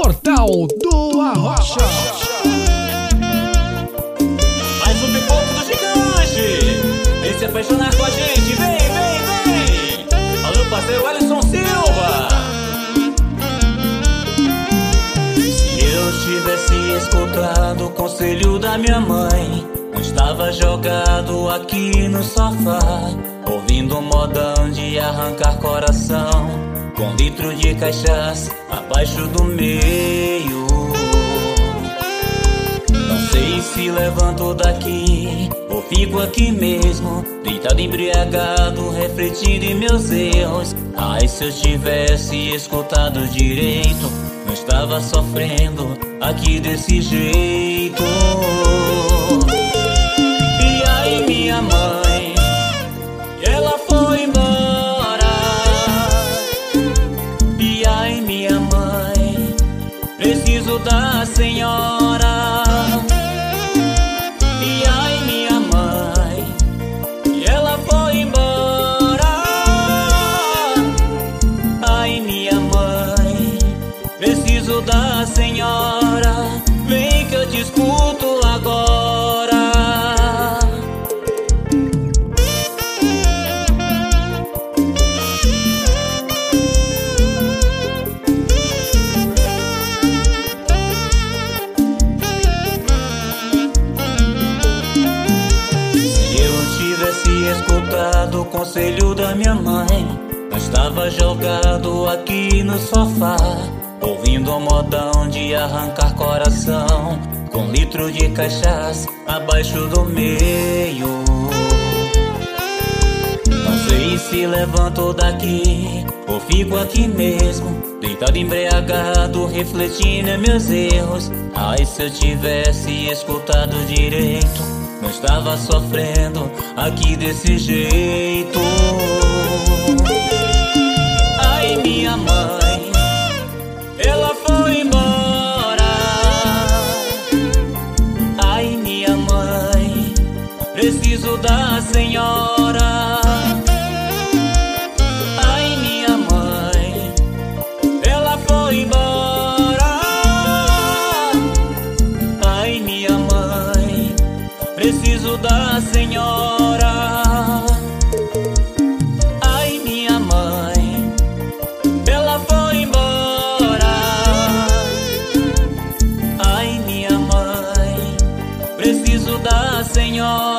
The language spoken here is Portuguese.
Portal do Arrocha. Mais um pipoco do gigante. Vem se apaixonar com a gente. Vem, vem, vem. Alô, parceiro Alisson Silva. Se eu tivesse escutado o conselho da minha mãe, estava jogado aqui no sofá, ouvindo modão de arrancar coração. Com litro de cachaça abaixo do meio. Não sei se levanto daqui ou fico aqui mesmo Deitado embriagado, refletindo em meus erros. Ai, se eu tivesse escutado direito Não estava sofrendo aqui desse jeito da senhora. Escutado o conselho da minha mãe, não estava jogado aqui no sofá, ouvindo um modão de arrancar coração, com litro de cachaça abaixo do meio. Não sei se levanto daqui ou fico aqui mesmo, deitado embriagado, refletindo em meus erros. Ai, se eu tivesse escutado direito, não estava sofrendo aqui desse jeito. Ai, minha mãe, ela foi embora. Ai, minha mãe, preciso da Preciso da senhora. Ai, minha mãe Ela foi embora. Ai, minha mãe Preciso da senhora.